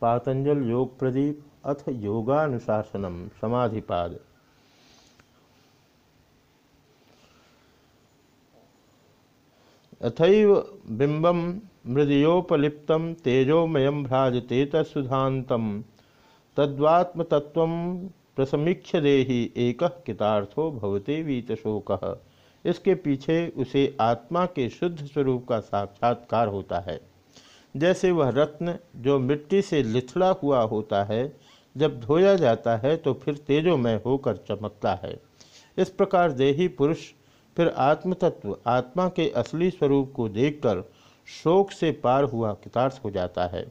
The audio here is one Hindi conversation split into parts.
पातंजल योग प्रदीप अथ योगानुशासनम समाधिपाद। अथैव बिंबम मृदयोपलिप्त तेजोमय भ्राजते तत्सुधात तद्वात्मतत्व प्रसमीक्ष देहि एक कितार्थो भवते वीतशोक। इसके पीछे उसे आत्मा के शुद्ध स्वरूप का साक्षात्कार होता है। जैसे वह रत्न जो मिट्टी से लिथड़ा हुआ होता है, जब धोया जाता है तो फिर तेजोमय होकर चमकता है। इस प्रकार देही पुरुष फिर आत्मतत्व, आत्मा के असली स्वरूप को देखकर शोक से पार हुआ कृतार्थ हो जाता है।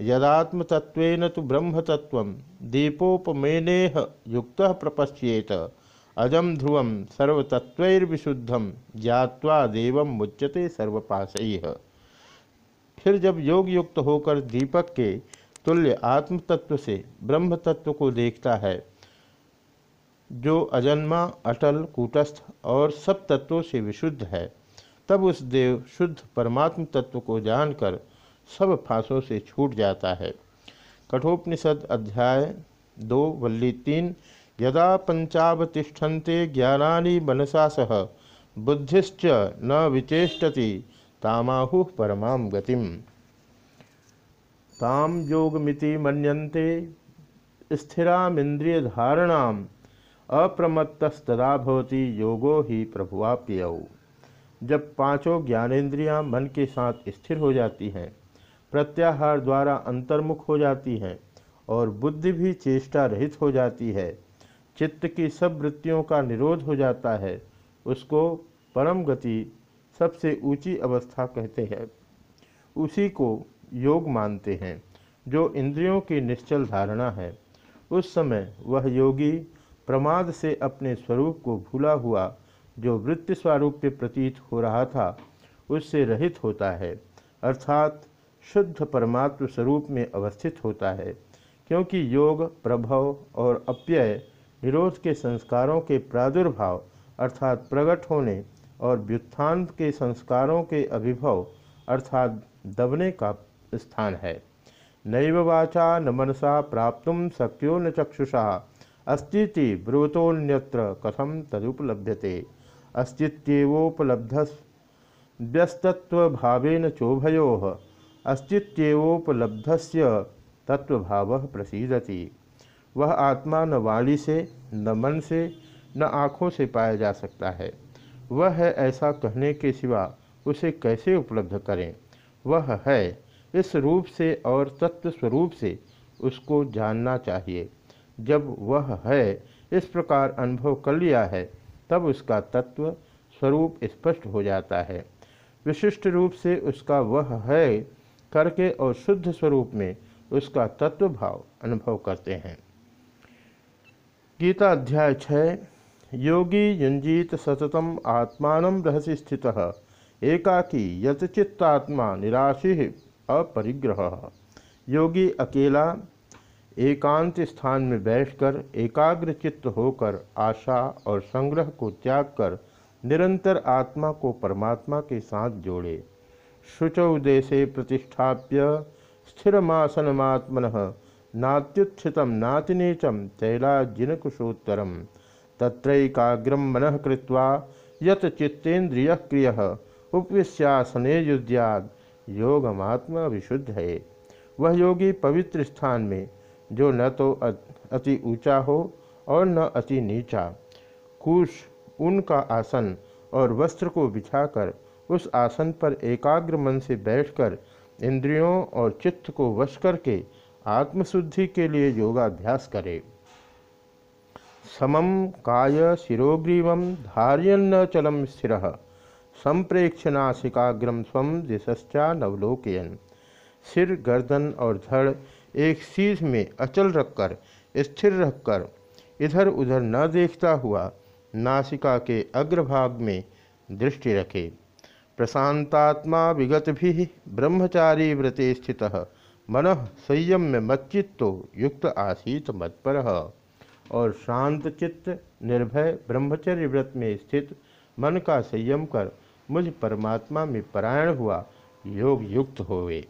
यदात्मतत्व तो ब्रह्मतत्व, दीपोपमेनेह युक्त प्रपश्येत अजम ध्रुवम सर्वतत्वैर्विशुद्धम ज्ञावा देव मुच्यते सर्वपाश। फिर जब योग युक्त होकर दीपक के तुल्य आत्म तत्व से ब्रह्म तत्व को देखता है, जो अजन्मा, अटल, कूटस्थ और सब तत्वों से विशुद्ध है, तब उस देव शुद्ध परमात्म तत्व को जानकर सब फांसों से छूट जाता है। कठोपनिषद अध्याय दो, वल्ली तीन, यदा पंचावतिष्ठन्ते ज्ञानानि मनसा सह, बुद्धिश्च न विचेष्टति तामाहु परमाम गतिम। ताम योगमिति मन्यन्ते स्थिरामिंद्रिय धारणाम अप्रमत्तस्तदा भवती योगो ही प्रभुआप्यौ जब पाँचों ज्ञानेन्द्रियाँ मन के साथ स्थिर हो जाती हैं, प्रत्याहार द्वारा अंतर्मुख हो जाती हैं और बुद्धि भी चेष्टा रहित हो जाती है, चित्त की सब वृत्तियों का निरोध हो जाता है, उसको परम गति सबसे ऊँची अवस्था कहते हैं। उसी को योग मानते हैं, जो इंद्रियों की निश्चल धारणा है। उस समय वह योगी प्रमाद से अपने स्वरूप को भूला हुआ, जो वृत्ति स्वरूप प्रतीत हो रहा था, उससे रहित होता है। अर्थात शुद्ध परमात्म स्वरूप में अवस्थित होता है, क्योंकि योग, प्रभव और अप्यय निरोध के संस्कारों के प्रादुर्भाव अर्थात प्रकट होने और व्युत्थान के संस्कारों के अभिभव अर्थात दबने का स्थान है। नैव वाचा न मनसा प्राप्त शक्यो न चक्षुषा। अस्तीति ब्रुवतोन्यत्र कथम तदुपलभ्यते। अस्तित्वोपलब्ध व्यस्तत्वभावेन चोभयो। अस्तित्वोपलब्धस्य तत्वभाव प्रसीदति। वह आत्मा न वाणी से, न मन से, न आँखों से पाया जा सकता है। वह है ऐसा कहने के सिवा उसे कैसे उपलब्ध करें? वह है इस रूप से और तत्व स्वरूप से उसको जानना चाहिए। जब वह है, इस प्रकार अनुभव कर लिया है, तब उसका तत्व स्वरूप स्पष्ट हो जाता है। विशिष्ट रूप से उसका वह है, करके और शुद्ध स्वरूप में उसका तत्व भाव अनुभव करते हैं। गीता अध्याय छः योगी युंजीत सततम आत्मान रहस्य स्थित। एकाकी यतचित्तात्मा निराशि अपरिग्रह। योगी अकेला एकांत स्थान में बैठकर एकाग्र चित्त होकर आशा और संग्रह को त्याग कर निरंतर आत्मा को परमात्मा के साथ जोड़े। शुचौ देशे प्रतिष्ठाप्य स्थिरमासनमात्मन नात्युत्थित नातिनीचम तैलाजिनकुशोत्तरम। तत्रैकाग्रम मन कृत्वा यत चित्तेन्द्रिय क्रिय, उपविश्यासने युद्याद योगमात्मा विशुद्ध है वह योगी पवित्र स्थान में, जो न तो अति ऊँचा हो और न अति नीचा, कुश उनका आसन और वस्त्र को बिछाकर उस आसन पर एकाग्र मन से बैठकर इंद्रियों और चित्त को वश करके आत्मशुद्धि के लिए योगाभ्यास करे। समम काय शिरोग्रीव धार्यन्न चलम स्थिर। संप्रेक्ष नासिकाग्रम स्व दिशश्चा नवलोकयन। सिर, गर्दन और धड़ एक सीध में अचल रखकर, स्थिर रखकर, इधर उधर न देखता हुआ नासिका के अग्रभाग में दृष्टि रखे। प्रशांतात्मा विगत भी ब्रह्मचारी व्रते स्थित। मन संयम्य मच्चित्तो युक्त आसीत मत्पर। और शांत चित्त, निर्भय ब्रह्मचर्य व्रत में स्थित मन का संयम कर मुझ परमात्मा में परायण हुआ, योग युक्त होवे।